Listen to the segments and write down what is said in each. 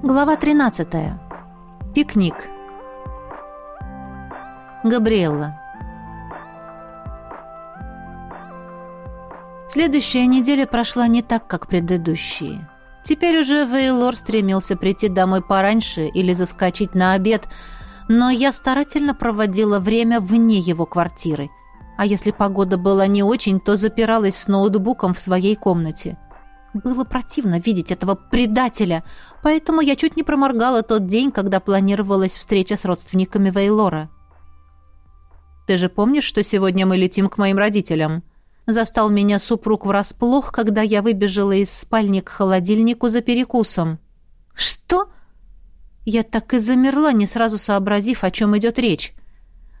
Глава 13. Пикник. Габриэлла. Следующая неделя прошла не так, как предыдущие. Теперь уже Вейлор стремился прийти домой пораньше или заскочить на обед, но я старательно проводила время вне его квартиры. А если погода была не очень, то запиралась с ноутбуком в своей комнате. Было противно видеть этого предателя, поэтому я чуть не проморгала тот день, когда планировалась встреча с родственниками Вейлора. «Ты же помнишь, что сегодня мы летим к моим родителям?» Застал меня супруг врасплох, когда я выбежала из спальни к холодильнику за перекусом. «Что?» Я так и замерла, не сразу сообразив, о чем идет речь.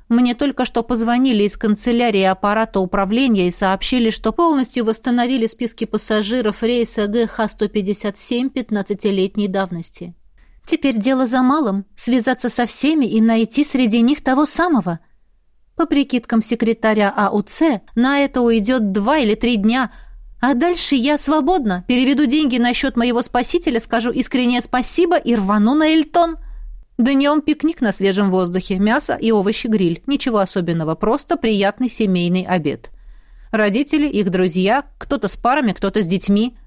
Мне только что позвонили из канцелярии аппарата управления и сообщили, что полностью восстановили списки пассажиров рейса ГХ-157 15-летней давности. Теперь дело за малым — связаться со всеми и найти среди них того самого. По прикидкам секретаря АУЦ, на это уйдет два или три дня, а дальше я свободна, переведу деньги на счет моего спасителя, скажу искреннее спасибо и рвану на Эльтон — Днем пикник на свежем воздухе, мясо и овощи-гриль. Ничего особенного, просто приятный семейный обед. Родители, их друзья, кто-то с парами, кто-то с детьми.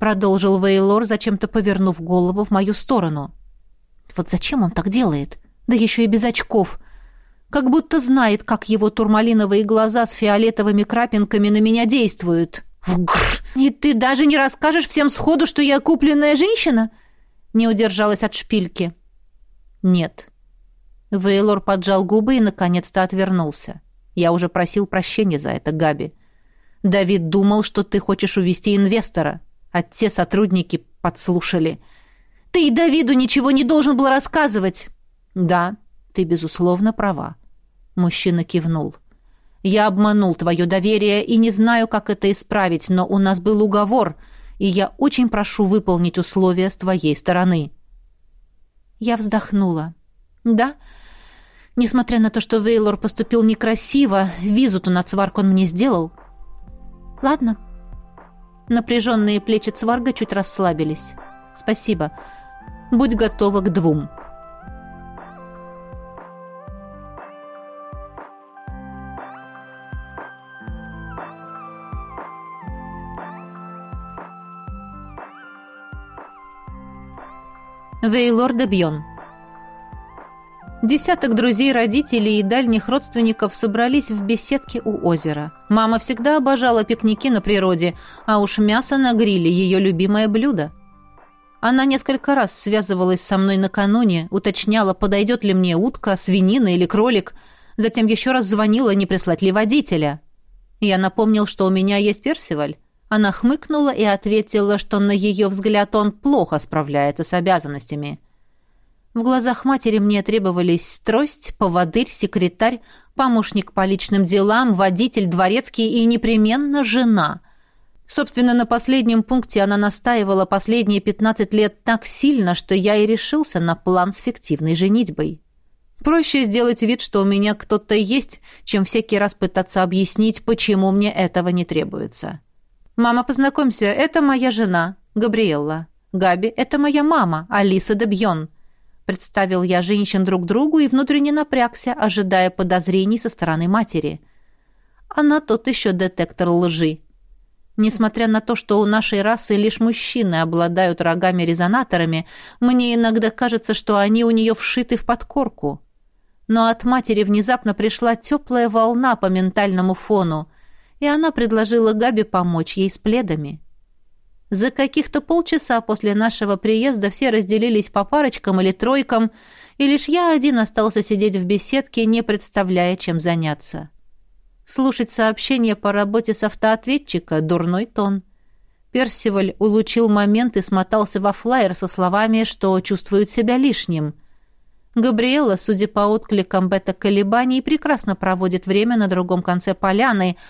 Продолжил Вейлор, зачем-то повернув голову в мою сторону. Вот зачем он так делает? Да еще и без очков. Как будто знает, как его турмалиновые глаза с фиолетовыми крапинками на меня действуют. И ты даже не расскажешь всем сходу, что я купленная женщина? Не удержалась от шпильки. «Нет». Вейлор поджал губы и, наконец-то, отвернулся. «Я уже просил прощения за это, Габи. Давид думал, что ты хочешь увести инвестора, а те сотрудники подслушали. Ты и Давиду ничего не должен был рассказывать!» «Да, ты, безусловно, права». Мужчина кивнул. «Я обманул твое доверие и не знаю, как это исправить, но у нас был уговор, и я очень прошу выполнить условия с твоей стороны». Я вздохнула. Да, несмотря на то, что Вейлор поступил некрасиво, визу-то на цварк он мне сделал. Ладно. Напряженные плечи цварга чуть расслабились. Спасибо. Будь готова к двум. Вейлор де Бьон. Десяток друзей, родителей и дальних родственников собрались в беседке у озера. Мама всегда обожала пикники на природе, а уж мясо на гриле – ее любимое блюдо. Она несколько раз связывалась со мной накануне, уточняла, подойдет ли мне утка, свинина или кролик, затем еще раз звонила, не прислать ли водителя. Я напомнил, что у меня есть персиваль. Она хмыкнула и ответила, что на ее взгляд он плохо справляется с обязанностями. В глазах матери мне требовались трость, поводырь, секретарь, помощник по личным делам, водитель, дворецкий и непременно жена. Собственно, на последнем пункте она настаивала последние 15 лет так сильно, что я и решился на план с фиктивной женитьбой. Проще сделать вид, что у меня кто-то есть, чем всякий раз пытаться объяснить, почему мне этого не требуется. «Мама, познакомься, это моя жена, Габриэлла. Габи, это моя мама, Алиса Дебьон». Представил я женщин друг другу и внутренне напрягся, ожидая подозрений со стороны матери. Она тот еще детектор лжи. Несмотря на то, что у нашей расы лишь мужчины обладают рогами-резонаторами, мне иногда кажется, что они у нее вшиты в подкорку. Но от матери внезапно пришла теплая волна по ментальному фону и она предложила Габи помочь ей с пледами. За каких-то полчаса после нашего приезда все разделились по парочкам или тройкам, и лишь я один остался сидеть в беседке, не представляя, чем заняться. Слушать сообщения по работе с автоответчика — дурной тон. Персиваль улучил момент и смотался во флайер со словами, что чувствует себя лишним. Габриэла, судя по откликам бета-колебаний, прекрасно проводит время на другом конце поляны —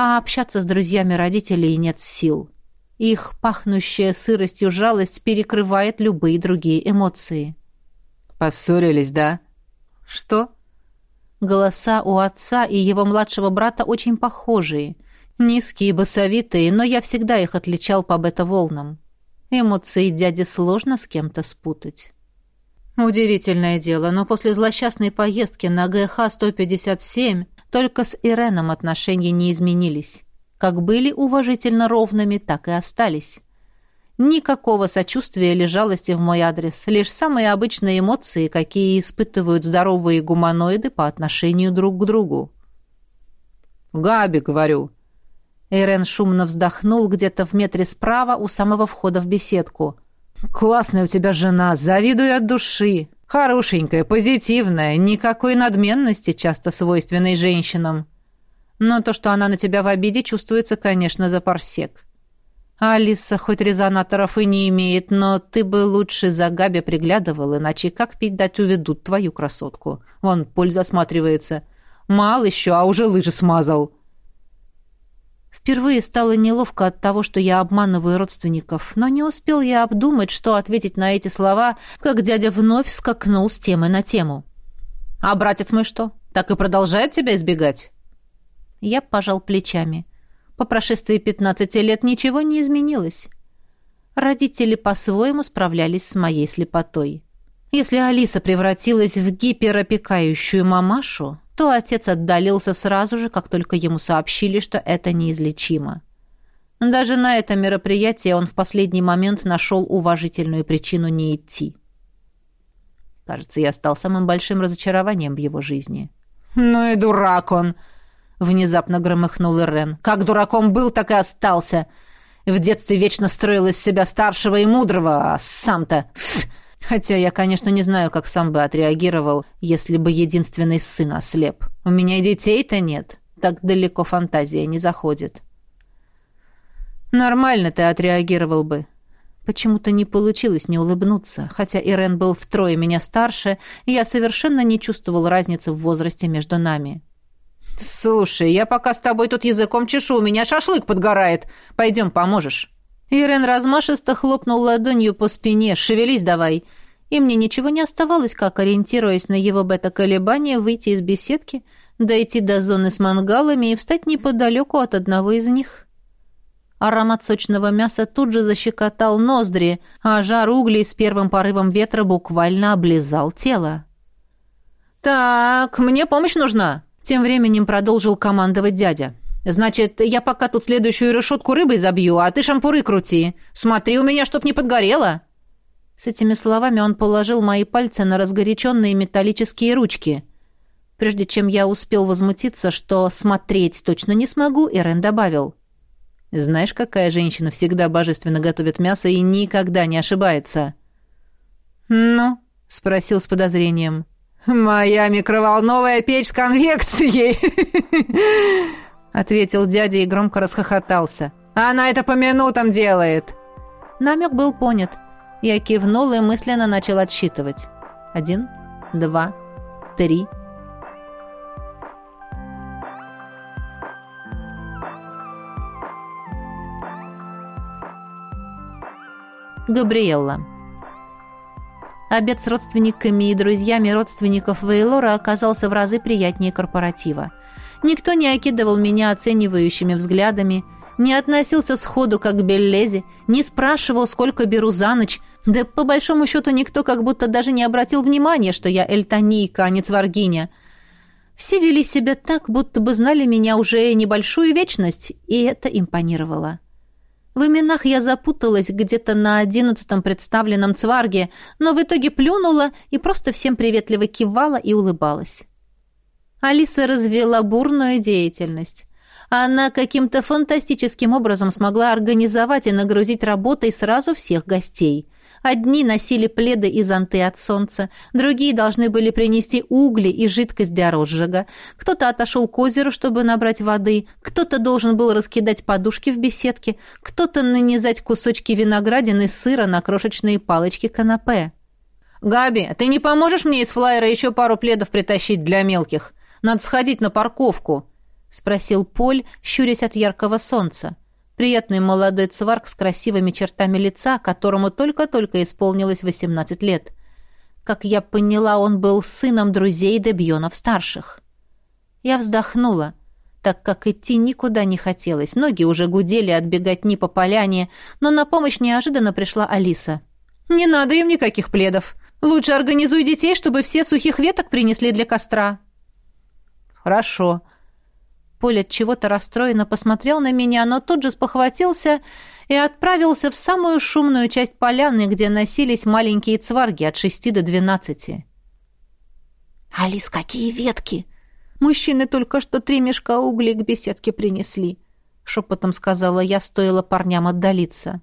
а общаться с друзьями родителей нет сил. Их пахнущая сыростью жалость перекрывает любые другие эмоции. «Поссорились, да?» «Что?» Голоса у отца и его младшего брата очень похожие. Низкие, басовитые, но я всегда их отличал по бета-волнам. Эмоции дяди сложно с кем-то спутать. Удивительное дело, но после злосчастной поездки на ГХ-157 только с Иреном отношения не изменились. Как были уважительно ровными, так и остались. Никакого сочувствия или жалости в мой адрес, лишь самые обычные эмоции, какие испытывают здоровые гуманоиды по отношению друг к другу. «Габи, говорю». Эрен шумно вздохнул где-то в метре справа у самого входа в беседку. «Классная у тебя жена, завидую от души. Хорошенькая, позитивная, никакой надменности, часто свойственной женщинам. Но то, что она на тебя в обиде, чувствуется, конечно, за парсек. Алиса хоть резонаторов и не имеет, но ты бы лучше за Габи приглядывал, иначе как пить дать уведут твою красотку. Вон, польза осматривается. Мал еще, а уже лыжи смазал». Впервые стало неловко от того, что я обманываю родственников, но не успел я обдумать, что ответить на эти слова, как дядя вновь скакнул с темы на тему. «А братец мой что, так и продолжает тебя избегать?» Я пожал плечами. По прошествии пятнадцати лет ничего не изменилось. Родители по-своему справлялись с моей слепотой. Если Алиса превратилась в гиперопекающую мамашу, то отец отдалился сразу же, как только ему сообщили, что это неизлечимо. Даже на это мероприятие он в последний момент нашел уважительную причину не идти. Кажется, я стал самым большим разочарованием в его жизни. «Ну и дурак он!» — внезапно громыхнул Ирен. «Как дураком был, так и остался. В детстве вечно строил из себя старшего и мудрого, а сам-то... Хотя я, конечно, не знаю, как сам бы отреагировал, если бы единственный сын ослеп. У меня и детей-то нет. Так далеко фантазия не заходит. Нормально ты отреагировал бы. Почему-то не получилось не улыбнуться, хотя Ирен был втрое меня старше, и я совершенно не чувствовал разницы в возрасте между нами. «Слушай, я пока с тобой тут языком чешу, у меня шашлык подгорает. Пойдем, поможешь». Ирен размашисто хлопнул ладонью по спине. «Шевелись давай!» И мне ничего не оставалось, как, ориентируясь на его бета-колебания, выйти из беседки, дойти до зоны с мангалами и встать неподалеку от одного из них. Аромат сочного мяса тут же защекотал ноздри, а жар углей с первым порывом ветра буквально облизал тело. «Так, мне помощь нужна!» Тем временем продолжил командовать дядя. Значит, я пока тут следующую решетку рыбой забью, а ты шампуры крути. Смотри у меня, чтоб не подгорело». С этими словами он положил мои пальцы на разгоряченные металлические ручки. Прежде чем я успел возмутиться, что смотреть точно не смогу, Ирен добавил. «Знаешь, какая женщина всегда божественно готовит мясо и никогда не ошибается?» «Ну?» — спросил с подозрением. «Моя микроволновая печь с конвекцией!» ответил дядя и громко расхохотался. «Она это по минутам делает!» Намек был понят. Я кивнул и мысленно начал отсчитывать. Один, два, три. Габриэлла. Обед с родственниками и друзьями родственников Вейлора оказался в разы приятнее корпоратива. Никто не окидывал меня оценивающими взглядами, не относился сходу как к Беллезе, не спрашивал, сколько беру за ночь, да по большому счету никто как будто даже не обратил внимания, что я эльтонийка, а не цваргиня. Все вели себя так, будто бы знали меня уже небольшую вечность, и это импонировало. В именах я запуталась где-то на одиннадцатом представленном цварге, но в итоге плюнула и просто всем приветливо кивала и улыбалась. Алиса развела бурную деятельность. Она каким-то фантастическим образом смогла организовать и нагрузить работой сразу всех гостей. Одни носили пледы и зонты от солнца, другие должны были принести угли и жидкость для розжига. Кто-то отошел к озеру, чтобы набрать воды, кто-то должен был раскидать подушки в беседке, кто-то нанизать кусочки виноградины сыра на крошечные палочки канапе. «Габи, ты не поможешь мне из флайера еще пару пледов притащить для мелких? Надо сходить на парковку», — спросил Поль, щурясь от яркого солнца. Приятный молодой цварк с красивыми чертами лица, которому только-только исполнилось 18 лет. Как я поняла, он был сыном друзей Дебьонов-старших. Я вздохнула. так как идти никуда не хотелось. Ноги уже гудели от беготни по поляне, но на помощь неожиданно пришла Алиса. «Не надо им никаких пледов. Лучше организуй детей, чтобы все сухих веток принесли для костра». «Хорошо». Поль от чего-то расстроенно посмотрел на меня, но тут же спохватился и отправился в самую шумную часть поляны, где носились маленькие цварги от шести до двенадцати. «Алис, какие ветки!» Мужчины только что три мешка углей к беседке принесли», — шепотом сказала я, стоило парням отдалиться.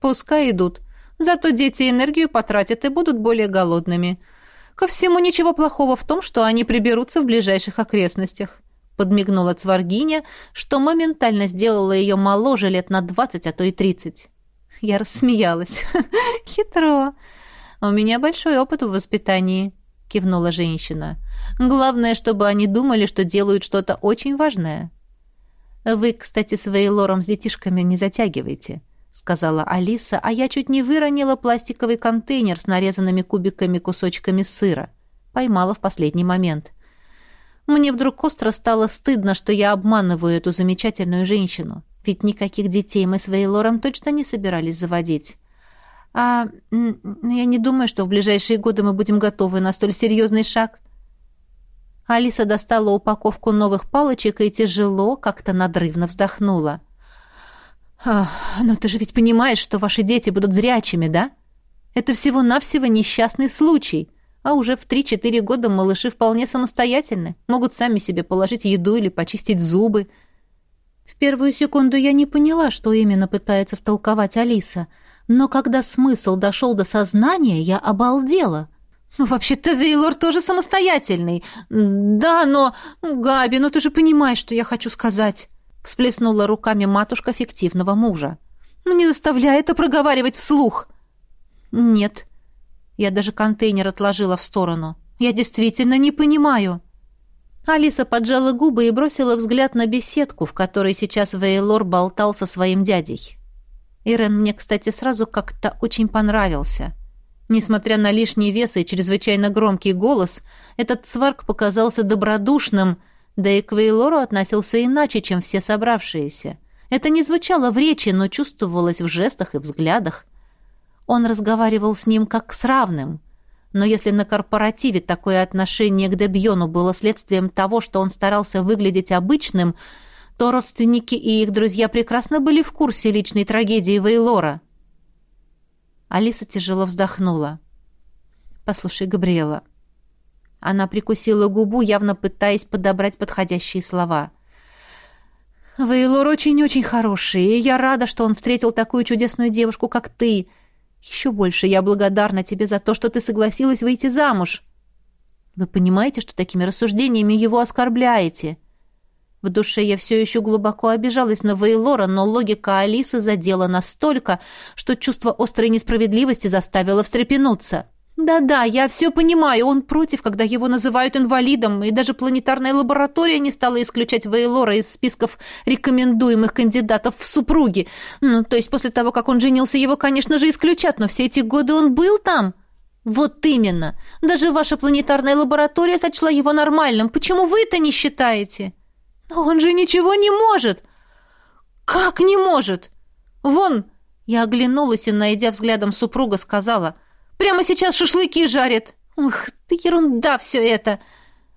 «Пускай идут. Зато дети энергию потратят и будут более голодными. Ко всему ничего плохого в том, что они приберутся в ближайших окрестностях», — подмигнула Цваргиня, что моментально сделала ее моложе лет на двадцать, а то и тридцать. Я рассмеялась. «Хитро. У меня большой опыт в воспитании» кивнула женщина. Главное, чтобы они думали, что делают что-то очень важное. Вы, кстати, с Вейлором с детишками не затягивайте, сказала Алиса, а я чуть не выронила пластиковый контейнер с нарезанными кубиками кусочками сыра. Поймала в последний момент. Мне вдруг остро стало стыдно, что я обманываю эту замечательную женщину. Ведь никаких детей мы с Вейлором точно не собирались заводить. А я не думаю, что в ближайшие годы мы будем готовы на столь серьезный шаг. Алиса достала упаковку новых палочек и тяжело, как-то надрывно вздохнула. «Но ты же ведь понимаешь, что ваши дети будут зрячими, да? Это всего-навсего несчастный случай, а уже в три-четыре года малыши вполне самостоятельны, могут сами себе положить еду или почистить зубы». В первую секунду я не поняла, что именно пытается втолковать Алиса — но когда смысл дошел до сознания, я обалдела. «Ну, вообще-то Вейлор тоже самостоятельный. Да, но... Габи, ну ты же понимаешь, что я хочу сказать!» Всплеснула руками матушка фиктивного мужа. «Ну не заставляй это проговаривать вслух!» «Нет». Я даже контейнер отложила в сторону. «Я действительно не понимаю». Алиса поджала губы и бросила взгляд на беседку, в которой сейчас Вейлор болтал со своим дядей. Ирен мне, кстати, сразу как-то очень понравился. Несмотря на лишний вес и чрезвычайно громкий голос, этот сварк показался добродушным, да и к Вейлору относился иначе, чем все собравшиеся. Это не звучало в речи, но чувствовалось в жестах и взглядах. Он разговаривал с ним как с равным. Но если на корпоративе такое отношение к Дебьону было следствием того, что он старался выглядеть обычным – то родственники и их друзья прекрасно были в курсе личной трагедии Вейлора. Алиса тяжело вздохнула. «Послушай, Габриэла». Она прикусила губу, явно пытаясь подобрать подходящие слова. «Вейлор очень-очень хороший, и я рада, что он встретил такую чудесную девушку, как ты. Еще больше я благодарна тебе за то, что ты согласилась выйти замуж. Вы понимаете, что такими рассуждениями его оскорбляете?» В душе я все еще глубоко обижалась на Вейлора, но логика Алисы задела настолько, что чувство острой несправедливости заставило встрепенуться. «Да-да, я все понимаю, он против, когда его называют инвалидом, и даже планетарная лаборатория не стала исключать Вейлора из списков рекомендуемых кандидатов в супруги. Ну, то есть после того, как он женился, его, конечно же, исключат, но все эти годы он был там». «Вот именно! Даже ваша планетарная лаборатория сочла его нормальным. Почему вы это не считаете?» «Но он же ничего не может!» «Как не может?» «Вон!» Я оглянулась и, найдя взглядом супруга, сказала. «Прямо сейчас шашлыки жарит!» «Ух, ты ерунда все это!»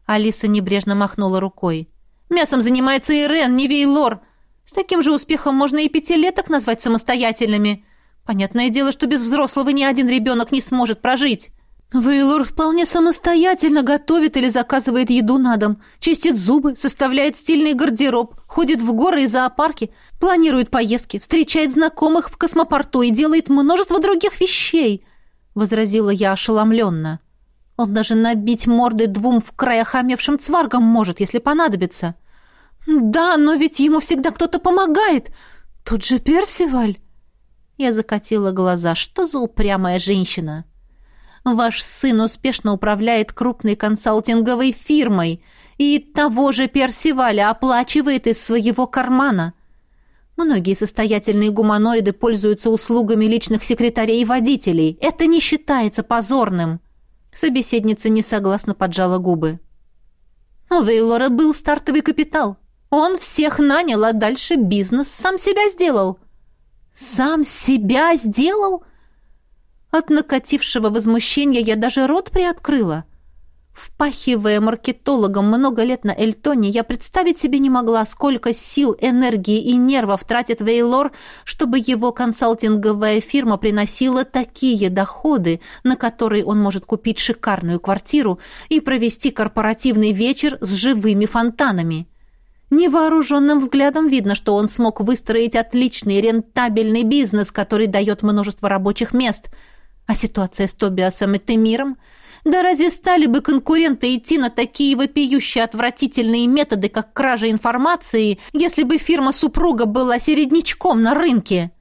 Алиса небрежно махнула рукой. «Мясом занимается Ирен, не Вейлор. С таким же успехом можно и пятилеток назвать самостоятельными. Понятное дело, что без взрослого ни один ребенок не сможет прожить». Вейлор вполне самостоятельно готовит или заказывает еду на дом, чистит зубы, составляет стильный гардероб, ходит в горы и зоопарки, планирует поездки, встречает знакомых в космопорту и делает множество других вещей», — возразила я ошеломленно. «Он даже набить морды двум в край охамевшим цваргам может, если понадобится». «Да, но ведь ему всегда кто-то помогает. Тут же Персиваль». Я закатила глаза. «Что за упрямая женщина?» Ваш сын успешно управляет крупной консалтинговой фирмой и того же Персиваля оплачивает из своего кармана. Многие состоятельные гуманоиды пользуются услугами личных секретарей и водителей. Это не считается позорным. Собеседница несогласно поджала губы. У Вейлора был стартовый капитал. Он всех нанял, а дальше бизнес сам себя сделал. Сам себя сделал? От накатившего возмущения я даже рот приоткрыла. Впахивая маркетологом много лет на Эльтоне, я представить себе не могла, сколько сил, энергии и нервов тратит Вейлор, чтобы его консалтинговая фирма приносила такие доходы, на которые он может купить шикарную квартиру и провести корпоративный вечер с живыми фонтанами. Невооруженным взглядом видно, что он смог выстроить отличный рентабельный бизнес, который дает множество рабочих мест. А ситуация с Тобиасом и Темиром – да разве стали бы конкуренты идти на такие вопиющие отвратительные методы, как кража информации, если бы фирма супруга была середнячком на рынке?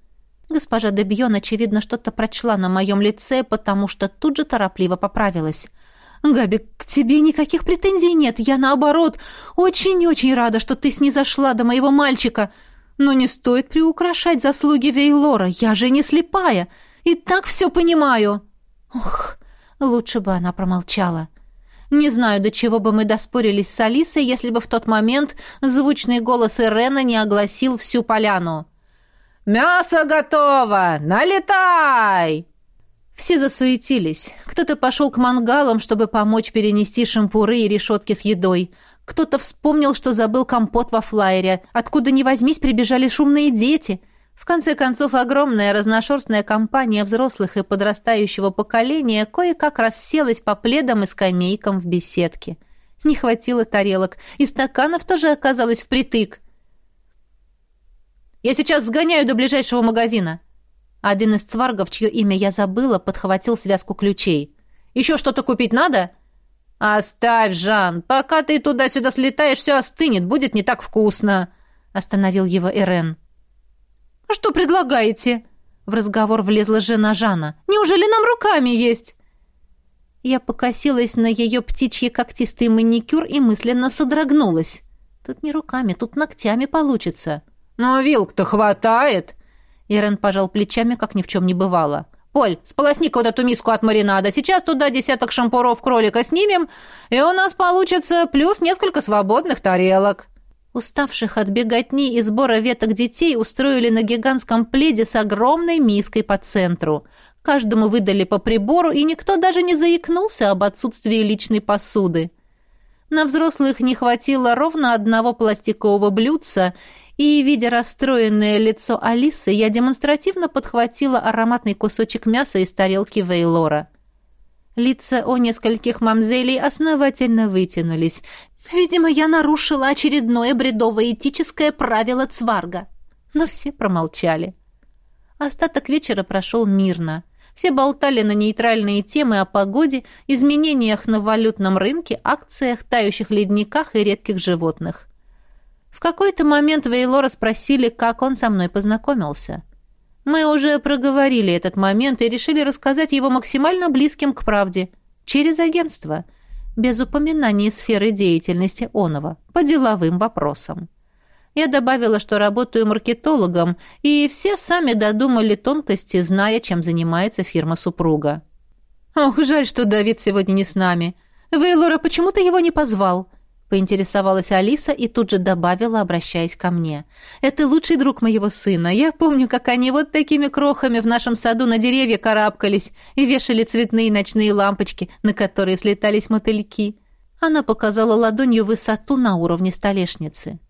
Госпожа Дебьон, очевидно, что-то прочла на моем лице, потому что тут же торопливо поправилась. «Габи, к тебе никаких претензий нет. Я, наоборот, очень-очень рада, что ты снизошла до моего мальчика. Но не стоит приукрашать заслуги Вейлора. Я же не слепая. И так все понимаю». «Ох, Лучше бы она промолчала. Не знаю, до чего бы мы доспорились с Алисой, если бы в тот момент звучный голос Ирена не огласил всю поляну. «Мясо готово! Налетай!» Все засуетились. Кто-то пошел к мангалам, чтобы помочь перенести шампуры и решетки с едой. Кто-то вспомнил, что забыл компот во флайере. Откуда ни возьмись, прибежали шумные дети — в конце концов, огромная разношерстная компания взрослых и подрастающего поколения кое-как расселась по пледам и скамейкам в беседке. Не хватило тарелок, и стаканов тоже оказалось впритык. «Я сейчас сгоняю до ближайшего магазина». Один из цваргов, чье имя я забыла, подхватил связку ключей. «Еще что-то купить надо?» «Оставь, Жан, пока ты туда-сюда слетаешь, все остынет, будет не так вкусно», — остановил его Эрен. «А «Что предлагаете?» В разговор влезла жена Жана. «Неужели нам руками есть?» Я покосилась на ее птичьи когтистый маникюр и мысленно содрогнулась. Тут не руками, тут ногтями получится. «Но вилк-то хватает!» Ирен пожал плечами, как ни в чем не бывало. «Поль, сполосни-ка вот эту миску от маринада. Сейчас туда десяток шампуров кролика снимем, и у нас получится плюс несколько свободных тарелок». Уставших от беготни и сбора веток детей устроили на гигантском пледе с огромной миской по центру. Каждому выдали по прибору, и никто даже не заикнулся об отсутствии личной посуды. На взрослых не хватило ровно одного пластикового блюдца, и, видя расстроенное лицо Алисы, я демонстративно подхватила ароматный кусочек мяса из тарелки Вейлора. Лица у нескольких мамзелей основательно вытянулись. Видимо, я нарушила очередное бредовое этическое правило Цварга. Но все промолчали. Остаток вечера прошел мирно. Все болтали на нейтральные темы о погоде, изменениях на валютном рынке, акциях, тающих ледниках и редких животных. В какой-то момент Вейлора спросили, как он со мной познакомился. Мы уже проговорили этот момент и решили рассказать его максимально близким к правде. Через агентство – без упоминания сферы деятельности Онова, по деловым вопросам. Я добавила, что работаю маркетологом, и все сами додумали тонкости, зная, чем занимается фирма супруга. «Ох, жаль, что Давид сегодня не с нами. Вейлора, почему ты его не позвал?» Поинтересовалась Алиса и тут же добавила, обращаясь ко мне. «Это лучший друг моего сына. Я помню, как они вот такими крохами в нашем саду на деревья карабкались и вешали цветные ночные лампочки, на которые слетались мотыльки». Она показала ладонью высоту на уровне столешницы.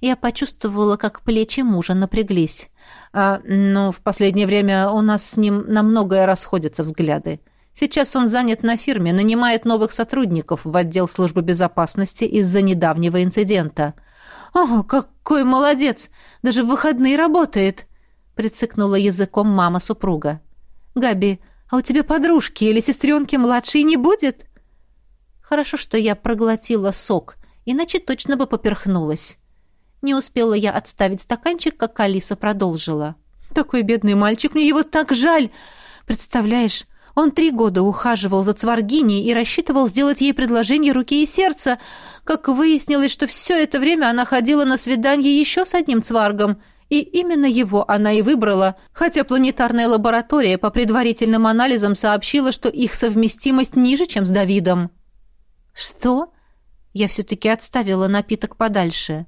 Я почувствовала, как плечи мужа напряглись. А, но в последнее время у нас с ним на многое расходятся взгляды. Сейчас он занят на фирме, нанимает новых сотрудников в отдел службы безопасности из-за недавнего инцидента. «О, какой молодец! Даже в выходные работает!» — прицикнула языком мама супруга. «Габи, а у тебя подружки или сестренки младшей не будет?» Хорошо, что я проглотила сок, иначе точно бы поперхнулась. Не успела я отставить стаканчик, как Алиса продолжила. «Такой бедный мальчик, мне его так жаль! Представляешь, он три года ухаживал за Цваргиней и рассчитывал сделать ей предложение руки и сердца. Как выяснилось, что все это время она ходила на свидание еще с одним Цваргом, и именно его она и выбрала, хотя планетарная лаборатория по предварительным анализам сообщила, что их совместимость ниже, чем с Давидом. «Что?» Я все-таки отставила напиток подальше.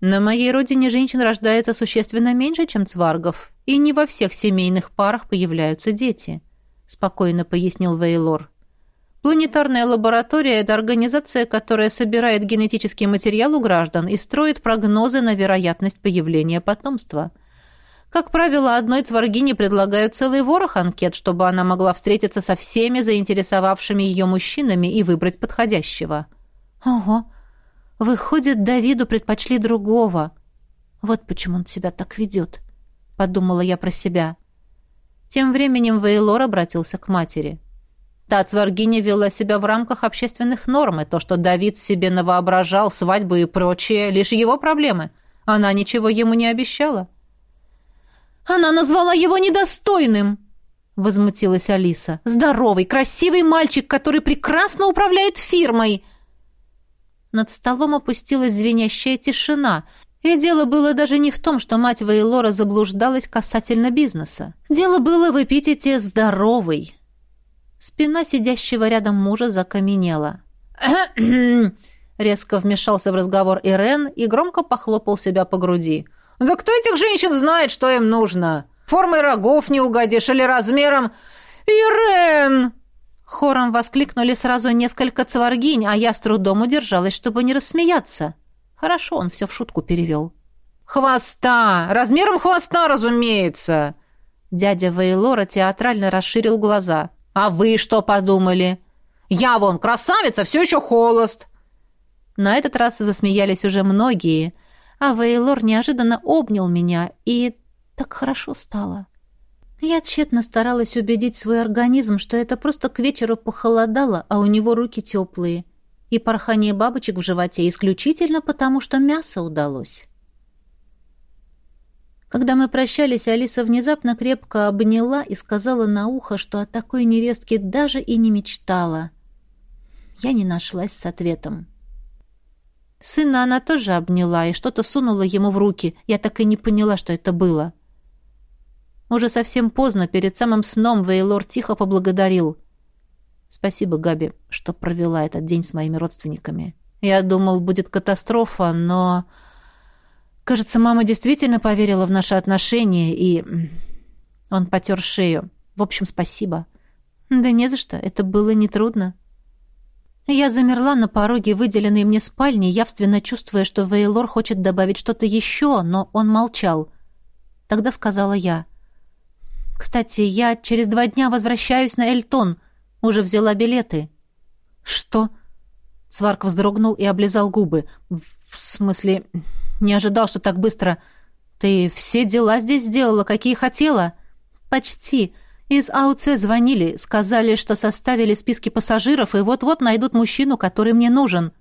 На моей родине женщин рождается существенно меньше, чем цваргов, и не во всех семейных парах появляются дети», — спокойно пояснил Вейлор. Планетарная лаборатория – это организация, которая собирает генетический материал у граждан и строит прогнозы на вероятность появления потомства. Как правило, одной цваргине предлагают целый ворох анкет, чтобы она могла встретиться со всеми заинтересовавшими ее мужчинами и выбрать подходящего. Ого! Выходит, Давиду предпочли другого. Вот почему он себя так ведет, — подумала я про себя. Тем временем Вейлор обратился к матери. Та цваргиня вела себя в рамках общественных норм, и то, что Давид себе навоображал, свадьбу и прочее, лишь его проблемы. Она ничего ему не обещала. «Она назвала его недостойным!» — возмутилась Алиса. «Здоровый, красивый мальчик, который прекрасно управляет фирмой!» Над столом опустилась звенящая тишина, и дело было даже не в том, что мать Вейлора заблуждалась касательно бизнеса. Дело было в эпитете «здоровый». Спина сидящего рядом мужа закаменела. Резко вмешался в разговор Ирен и громко похлопал себя по груди. «Да кто этих женщин знает, что им нужно? Формой рогов не угодишь или размером...» «Ирен!» Хором воскликнули сразу несколько цваргинь, а я с трудом удержалась, чтобы не рассмеяться. Хорошо, он все в шутку перевел. «Хвоста! Размером хвоста, разумеется!» Дядя Вейлора театрально расширил глаза. А вы что подумали? Я вон красавица, все еще холост. На этот раз засмеялись уже многие, а Вейлор неожиданно обнял меня, и так хорошо стало. Я тщетно старалась убедить свой организм, что это просто к вечеру похолодало, а у него руки теплые, и порхание бабочек в животе исключительно потому, что мясо удалось. Когда мы прощались, Алиса внезапно крепко обняла и сказала на ухо, что о такой невестке даже и не мечтала. Я не нашлась с ответом. Сына она тоже обняла и что-то сунула ему в руки. Я так и не поняла, что это было. Уже совсем поздно, перед самым сном, Вейлор тихо поблагодарил. «Спасибо, Габи, что провела этот день с моими родственниками. Я думал, будет катастрофа, но...» Кажется, мама действительно поверила в наши отношения, и... Он потер шею. В общем, спасибо. Да не за что, это было нетрудно. Я замерла на пороге выделенной мне спальни, явственно чувствуя, что Вейлор хочет добавить что-то еще, но он молчал. Тогда сказала я. «Кстати, я через два дня возвращаюсь на Эльтон. Уже взяла билеты». «Что?» Сварк вздрогнул и облизал губы. «В смысле, не ожидал, что так быстро. Ты все дела здесь сделала, какие хотела?» «Почти. Из АУЦ звонили, сказали, что составили списки пассажиров и вот-вот найдут мужчину, который мне нужен».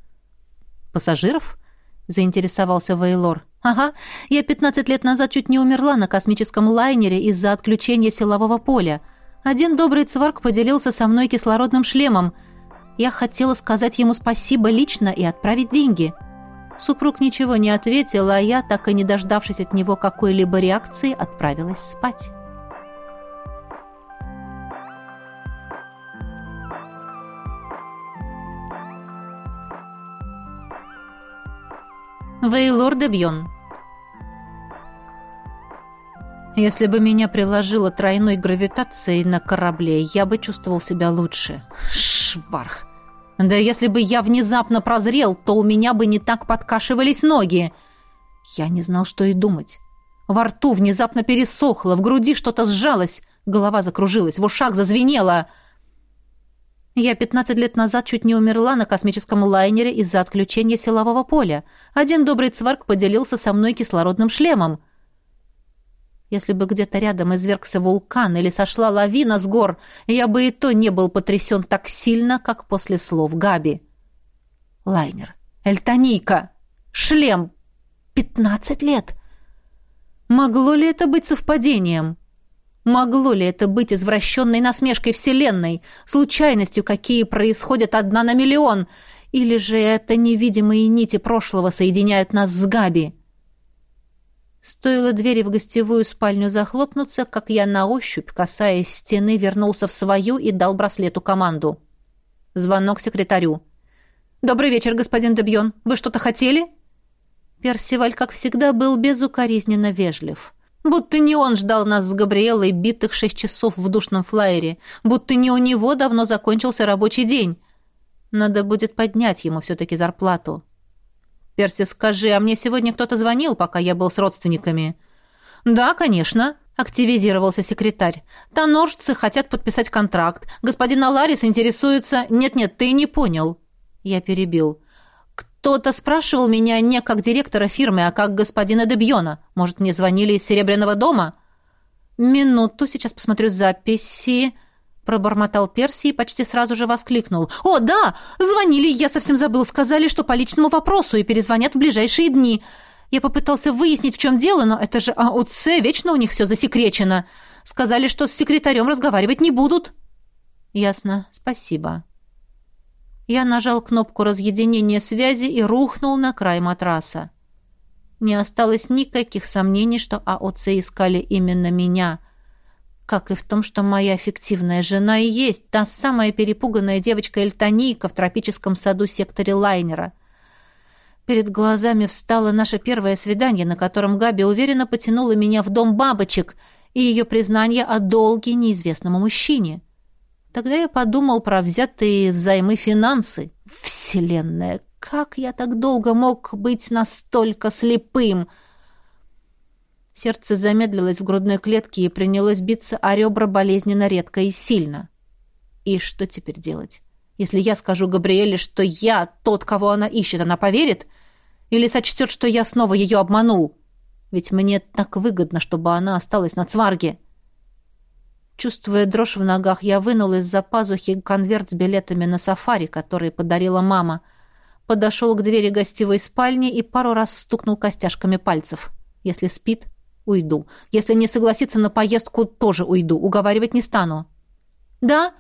«Пассажиров?» — заинтересовался Вейлор. «Ага, я пятнадцать лет назад чуть не умерла на космическом лайнере из-за отключения силового поля. Один добрый цварк поделился со мной кислородным шлемом. Я хотела сказать ему спасибо лично и отправить деньги». Супруг ничего не ответил, а я, так и не дождавшись от него какой-либо реакции, отправилась спать. Вейлор де Бьон Если бы меня приложило тройной гравитацией на корабле, я бы чувствовал себя лучше. Шварх! Да если бы я внезапно прозрел, то у меня бы не так подкашивались ноги. Я не знал, что и думать. Во рту внезапно пересохло, в груди что-то сжалось, голова закружилась, в ушах зазвенело. Я 15 лет назад чуть не умерла на космическом лайнере из-за отключения силового поля. Один добрый цварк поделился со мной кислородным шлемом — если бы где-то рядом извергся вулкан или сошла лавина с гор, я бы и то не был потрясен так сильно, как после слов Габи. Лайнер, Эльтонийка, шлем. Пятнадцать лет. Могло ли это быть совпадением? Могло ли это быть извращенной насмешкой Вселенной, случайностью, какие происходят одна на миллион? Или же это невидимые нити прошлого соединяют нас с Габи?» Стоило двери в гостевую спальню захлопнуться, как я на ощупь, касаясь стены, вернулся в свою и дал браслету команду. Звонок секретарю. «Добрый вечер, господин Дебьон. Вы что-то хотели?» Персиваль, как всегда, был безукоризненно вежлив. Будто не он ждал нас с Габриэлой битых шесть часов в душном флайере, будто не у него давно закончился рабочий день. Надо будет поднять ему все-таки зарплату. «Перси, скажи, а мне сегодня кто-то звонил, пока я был с родственниками?» «Да, конечно», — активизировался секретарь. «Тоноржцы хотят подписать контракт. Господин Аларис интересуется...» «Нет-нет, ты не понял». Я перебил. «Кто-то спрашивал меня не как директора фирмы, а как господина Дебьона. Может, мне звонили из Серебряного дома?» «Минуту, сейчас посмотрю записи...» Пробормотал Перси и почти сразу же воскликнул. «О, да! Звонили, я совсем забыл. Сказали, что по личному вопросу и перезвонят в ближайшие дни. Я попытался выяснить, в чем дело, но это же АОЦ, вечно у них все засекречено. Сказали, что с секретарем разговаривать не будут». «Ясно. Спасибо». Я нажал кнопку разъединения связи и рухнул на край матраса. Не осталось никаких сомнений, что АОЦ искали именно меня — как и в том, что моя фиктивная жена и есть та самая перепуганная девочка-эльтонийка в тропическом саду секторе лайнера. Перед глазами встало наше первое свидание, на котором Габи уверенно потянула меня в дом бабочек и ее признание о долге неизвестному мужчине. Тогда я подумал про взятые взаймы финансы. Вселенная, как я так долго мог быть настолько слепым — Сердце замедлилось в грудной клетке и принялось биться о ребра болезненно редко и сильно. И что теперь делать? Если я скажу Габриэле, что я тот, кого она ищет, она поверит? Или сочтет, что я снова ее обманул? Ведь мне так выгодно, чтобы она осталась на цварге. Чувствуя дрожь в ногах, я вынул из-за пазухи конверт с билетами на сафари, который подарила мама. Подошел к двери гостевой спальни и пару раз стукнул костяшками пальцев. Если спит, Уйду. Если не согласится на поездку, тоже уйду. Уговаривать не стану. Да?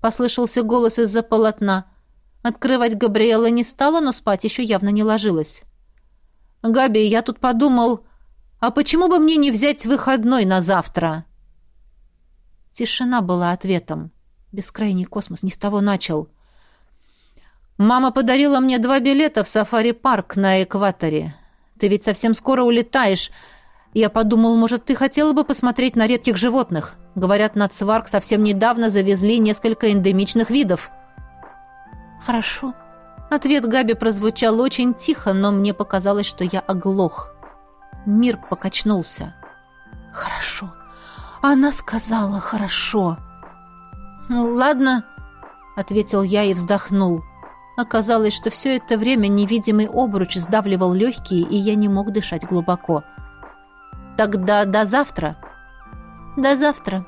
Послышался голос из-за полотна. Открывать Габриэла не стала, но спать еще явно не ложилась. Габи, я тут подумал, а почему бы мне не взять выходной на завтра? Тишина была ответом. Бескрайний космос не с того начал. Мама подарила мне два билета в сафари-парк на экваторе. Ты ведь совсем скоро улетаешь. Я подумал, может, ты хотела бы посмотреть на редких животных. Говорят, на Цварк совсем недавно завезли несколько эндемичных видов. Хорошо. Ответ Габи прозвучал очень тихо, но мне показалось, что я оглох. Мир покачнулся. Хорошо. Она сказала хорошо. Ну, ладно, ответил я и вздохнул. Оказалось, что все это время невидимый обруч сдавливал легкие, и я не мог дышать глубоко. Тогда до завтра. До завтра.